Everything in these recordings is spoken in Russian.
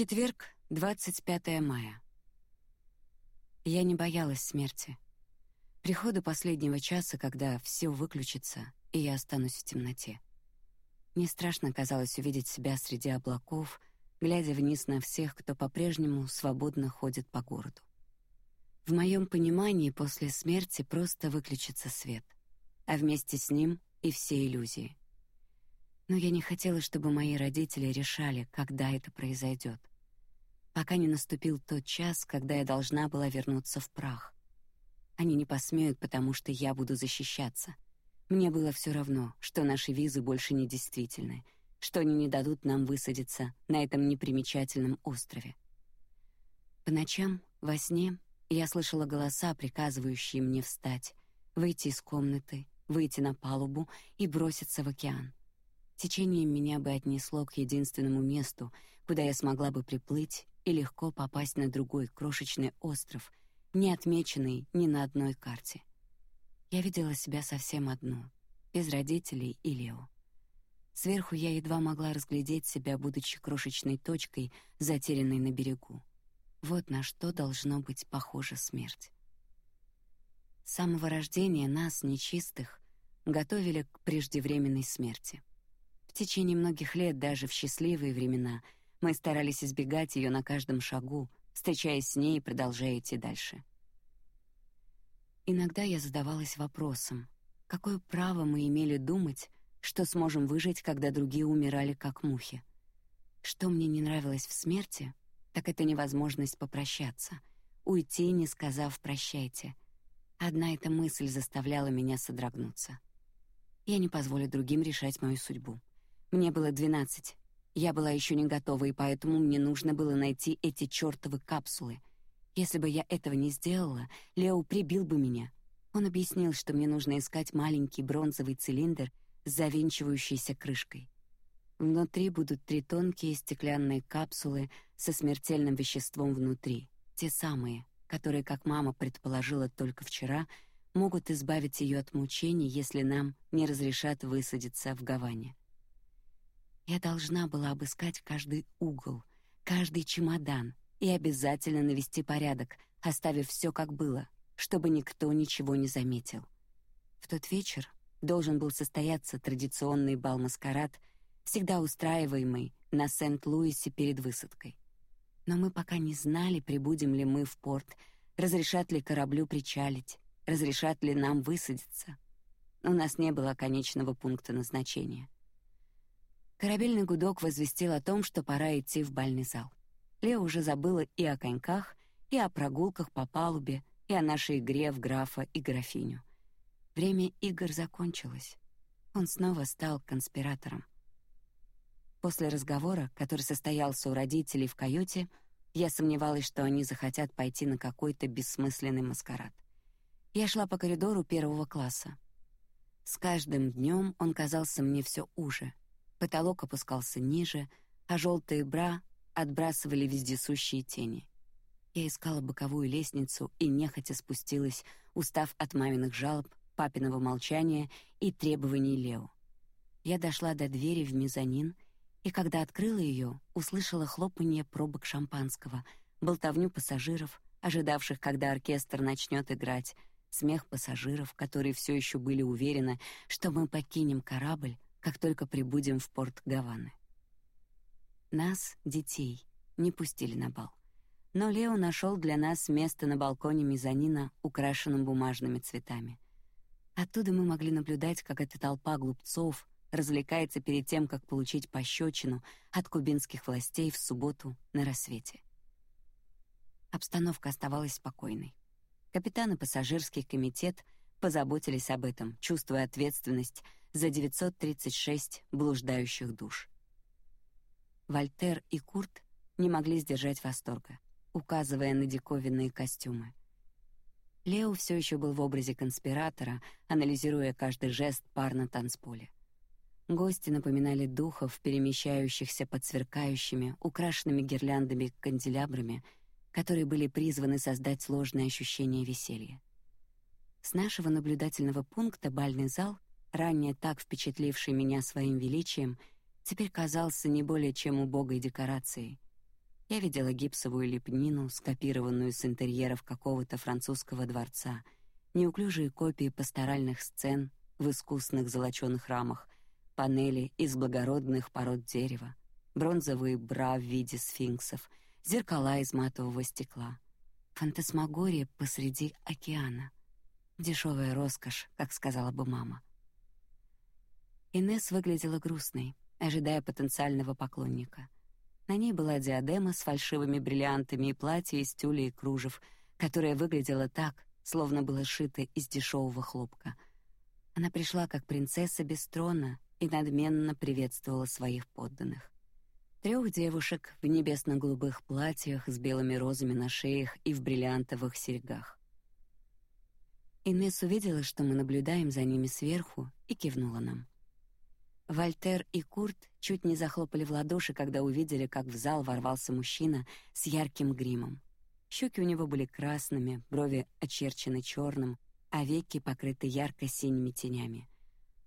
Четверг, 25 мая. Я не боялась смерти. Прихода последнего часа, когда все выключится, и я останусь в темноте. Мне страшно казалось увидеть себя среди облаков, глядя вниз на всех, кто по-прежнему свободно ходит по городу. В моем понимании после смерти просто выключится свет, а вместе с ним и все иллюзии. Но я не хотела, чтобы мои родители решали, когда это произойдет, пока не наступил тот час, когда я должна была вернуться в прах. Они не посмеют, потому что я буду защищаться. Мне было все равно, что наши визы больше не действительны, что они не дадут нам высадиться на этом непримечательном острове. По ночам во сне я слышала голоса, приказывающие мне встать, выйти из комнаты, выйти на палубу и броситься в океан. Течение меня бы отнесло к единственному месту, куда я смогла бы приплыть и легко попасть на другой крошечный остров, не отмеченный ни на одной карте. Я видела себя совсем одну, без родителей и Лео. Сверху я едва могла разглядеть себя, будучи крошечной точкой, затерянной на берегу. Вот на что должно быть похожа смерть. С самого рождения нас, нечистых, готовили к преждевременной смерти. В течение многих лет, даже в счастливые времена, мы старались избегать ее на каждом шагу, встречаясь с ней и продолжая идти дальше. Иногда я задавалась вопросом, какое право мы имели думать, что сможем выжить, когда другие умирали как мухи. Что мне не нравилось в смерти, так это невозможность попрощаться, уйти, не сказав прощайте. Одна эта мысль заставляла меня содрогнуться. Я не позволю другим решать мою судьбу. Мне было двенадцать. Я была еще не готова, и поэтому мне нужно было найти эти чёртовы капсулы. Если бы я этого не сделала, Лео прибил бы меня. Он объяснил, что мне нужно искать маленький бронзовый цилиндр с завинчивающейся крышкой. Внутри будут три тонкие стеклянные капсулы со смертельным веществом внутри, те самые, которые, как мама предположила только вчера, могут избавить ее от мучений, если нам не разрешат высадиться в Гаване. Я должна была обыскать каждый угол, каждый чемодан и обязательно навести порядок, оставив все как было, чтобы никто ничего не заметил. В тот вечер должен был состояться традиционный бал-маскарад всегда устраиваемый на Сент-Луисе перед высадкой. Но мы пока не знали, прибудем ли мы в порт, разрешат ли кораблю причалить, разрешат ли нам высадиться. У нас не было конечного пункта назначения. Корабельный гудок возвестил о том, что пора идти в бальный зал. Лео уже забыла и о коньках, и о прогулках по палубе, и о нашей игре в графа и графиню. Время игр закончилось. Он снова стал конспиратором. После разговора, который состоялся у родителей в каюте, я сомневалась, что они захотят пойти на какой-то бессмысленный маскарад. Я шла по коридору первого класса. С каждым днем он казался мне все уже. Потолок опускался ниже, а желтые бра отбрасывали вездесущие тени. Я искала боковую лестницу и нехотя спустилась, устав от маминых жалоб, папиного молчания и требований Лео. Я дошла до двери в мезонин и когда открыла ее, услышала хлопанье пробок шампанского, болтовню пассажиров, ожидавших, когда оркестр начнет играть, смех пассажиров, которые все еще были уверены, что мы покинем корабль, как только прибудем в порт Гаваны. Нас, детей, не пустили на бал, но Лео нашел для нас место на балконе мезонина, украшенном бумажными цветами. Оттуда мы могли наблюдать, как эта толпа глупцов развлекается перед тем, как получить пощечину от кубинских властей в субботу на рассвете. Обстановка оставалась спокойной. Капитан и пассажирский комитет позаботились об этом, чувствуя ответственность за 936 блуждающих душ. Вольтер и Курт не могли сдержать восторга, указывая на диковинные костюмы. Лео все еще был в образе конспиратора, анализируя каждый жест пар на танцполе. Гости напоминали духов, перемещающихся под сверкающими, украшенными гирляндами канделябрами, которые были призваны создать сложное ощущение веселья. С нашего наблюдательного пункта бальный зал, ранее так впечатливший меня своим величием, теперь казался не более чем убогой декорацией. Я видела гипсовую лепнину, скопированную с интерьеров какого-то французского дворца, неуклюжие копии пасторальных сцен в искусных золочёных рамах, панели из благородных пород дерева, бронзовые бра в виде сфинксов, зеркала из матового стекла. Фантасмагория посреди океана. Дешевая роскошь, как сказала бы мама. Инес выглядела грустной, ожидая потенциального поклонника — на ней была диадема с фальшивыми бриллиантами и платье из тюля и кружев, которое выглядело так, словно было сшито из дешевого хлопка. Она пришла как принцесса без трона и надменно приветствовала своих подданных. Трех девушек в небесно-голубых платьях с белыми розами на шеях и в бриллиантовых серьгах. Инесс увидела, что мы наблюдаем за ними сверху, и кивнула нам. Вальтер и Курт чуть не захлопали в ладоши, когда увидели, как в зал ворвался мужчина с ярким гримом. Щеки у него были красными, брови очерчены черным, а веки покрыты ярко-синими тенями.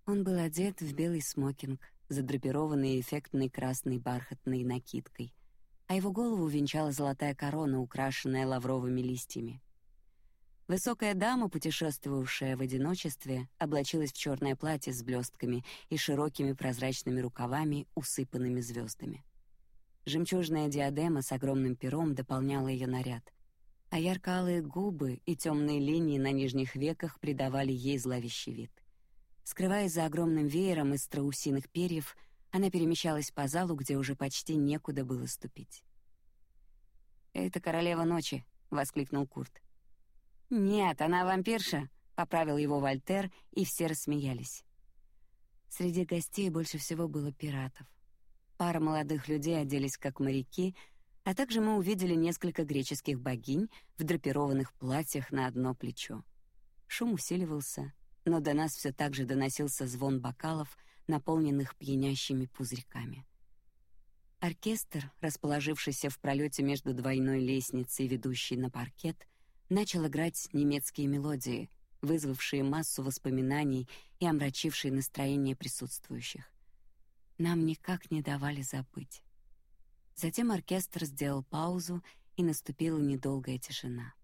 Он был одет в белый смокинг, задрапированный эффектной красной бархатной накидкой, а его голову венчала золотая корона, украшенная лавровыми листьями. Высокая дама, путешествовавшая в одиночестве, облачилась в черное платье с блестками и широкими прозрачными рукавами, усыпанными звездами. Жемчужная диадема с огромным пером дополняла ее наряд, а ярко-алые губы и темные линии на нижних веках придавали ей зловещий вид. Скрываясь за огромным веером из страусиных перьев, она перемещалась по залу, где уже почти некуда было ступить. «Это королева ночи!» — воскликнул Курт. «Нет, она вампирша», — поправил его Вольтер, и все рассмеялись. Среди гостей больше всего было пиратов. Пара молодых людей оделись как моряки, а также мы увидели несколько греческих богинь в драпированных платьях на одно плечо. Шум усиливался, но до нас все так же доносился звон бокалов, наполненных пьянящими пузырьками. Оркестр, расположившийся в пролете между двойной лестницей, ведущей на паркет, начал играть немецкие мелодии, вызвавшие массу воспоминаний и омрачившие настроение присутствующих. Нам никак не давали забыть. Затем оркестр сделал паузу, и наступила недолгая тишина.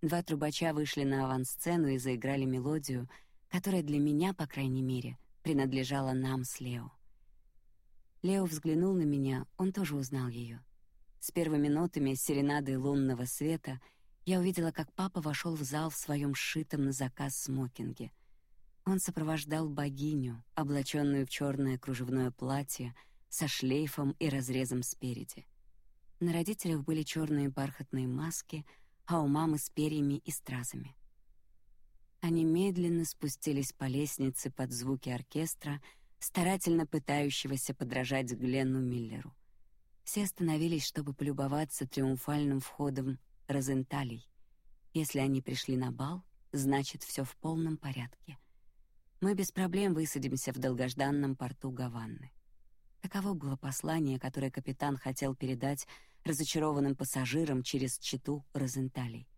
Два трубача вышли на авансцену и заиграли мелодию, которая для меня, по крайней мере, принадлежала нам с Лео. Лео взглянул на меня, он тоже узнал ее. С первыми нотами серенады лунного света — я увидела, как папа вошел в зал в своем сшитом на заказ смокинге. Он сопровождал богиню, облаченную в черное кружевное платье со шлейфом и разрезом спереди. На родителях были черные бархатные маски, а у мамы с перьями и стразами. Они медленно спустились по лестнице под звуки оркестра, старательно пытающегося подражать Гленну Миллеру. Все остановились, чтобы полюбоваться триумфальным входом Розенталей. Если они пришли на бал, значит, все в полном порядке. Мы без проблем высадимся в долгожданном порту Гаваны. Таково было послание, которое капитан хотел передать разочарованным пассажирам через читу Розенталей.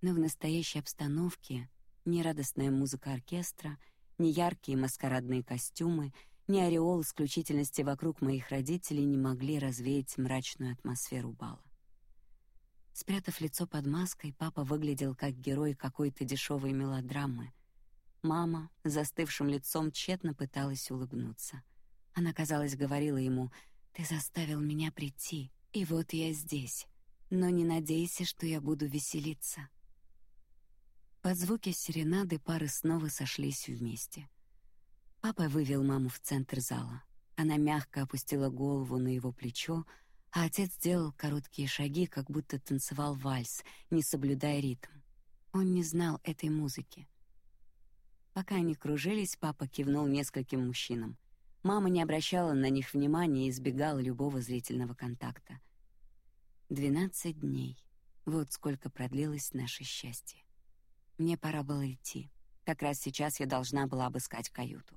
Но в настоящей обстановке ни радостная музыка оркестра, ни яркие маскарадные костюмы, ни ореол исключительности вокруг моих родителей не могли развеять мрачную атмосферу бала. Спрятав лицо под маской, папа выглядел как герой какой-то дешевой мелодрамы. Мама, застывшим лицом, тщетно пыталась улыбнуться. Она, казалось, говорила ему: "Ты заставил меня прийти, и вот я здесь. Но не надейся, что я буду веселиться". Под звуки серенады пары снова сошлись вместе. Папа вывел маму в центр зала. Она мягко опустила голову на его плечо, а отец делал короткие шаги, как будто танцевал вальс, не соблюдая ритм. Он не знал этой музыки. Пока они кружились, папа кивнул нескольким мужчинам. Мама не обращала на них внимания и избегала любого зрительного контакта. Двенадцать дней. Вот сколько продлилось наше счастье. Мне пора было идти. Как раз сейчас я должна была обыскать каюту.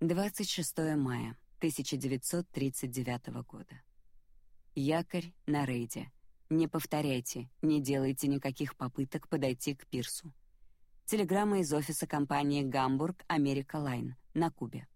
26 мая. 1939 года. Якорь на рейде. Не повторяйте, не делайте никаких попыток подойти к пирсу. Телеграмма из офиса компании Гамбург Америка Лайн на Кубе.